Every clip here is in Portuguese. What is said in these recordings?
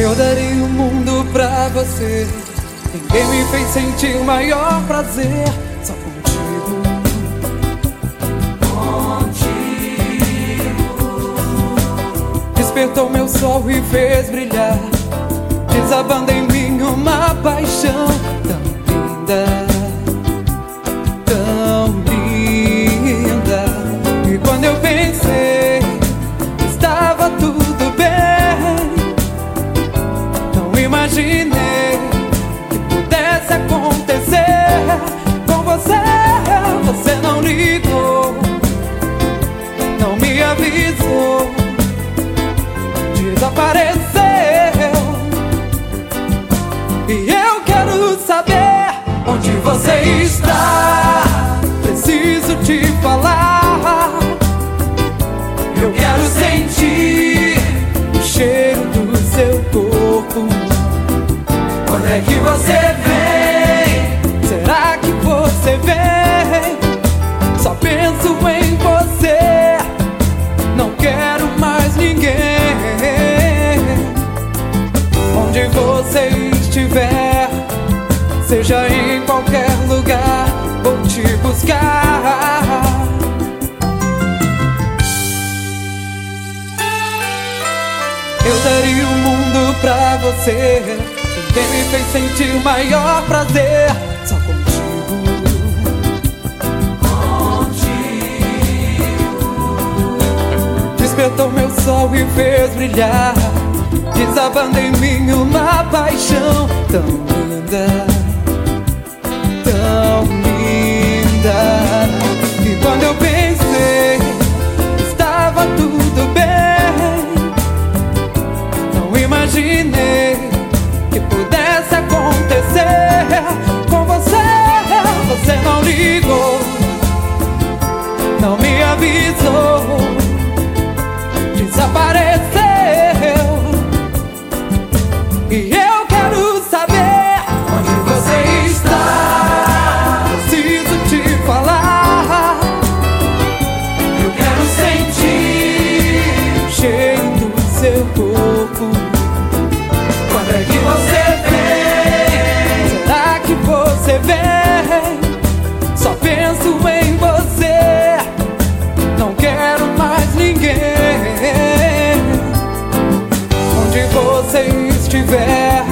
Eu daria o mundo pra você. Ninguém me fez sentir o maior prazer. Só contigo. Contigo. Despertou meu sol e fez brilhar. Desabando em mim uma paixão tão linda. Imaginei que pudesse acontecer com você. Você não ligou, não me avisou, desapareceu. E eu quero saber onde você está. Preciso te falar. Você vem? Será que você vem? Só penso em você. Não quero mais ninguém. Onde você estiver, seja em qualquer lugar, vou te buscar. Eu daria o mundo pra você. Ninguém me fez sentir o maior prazer. Só contigo. Despertou meu sol e fez brilhar. Desabando em mim uma paixão tão linda. Seu corpo. Quando é que você vem? Será que você vem? Só penso em você. Não quero mais ninguém. Onde você estiver,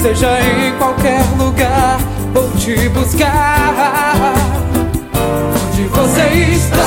seja em qualquer lugar, vou te buscar. Onde você está?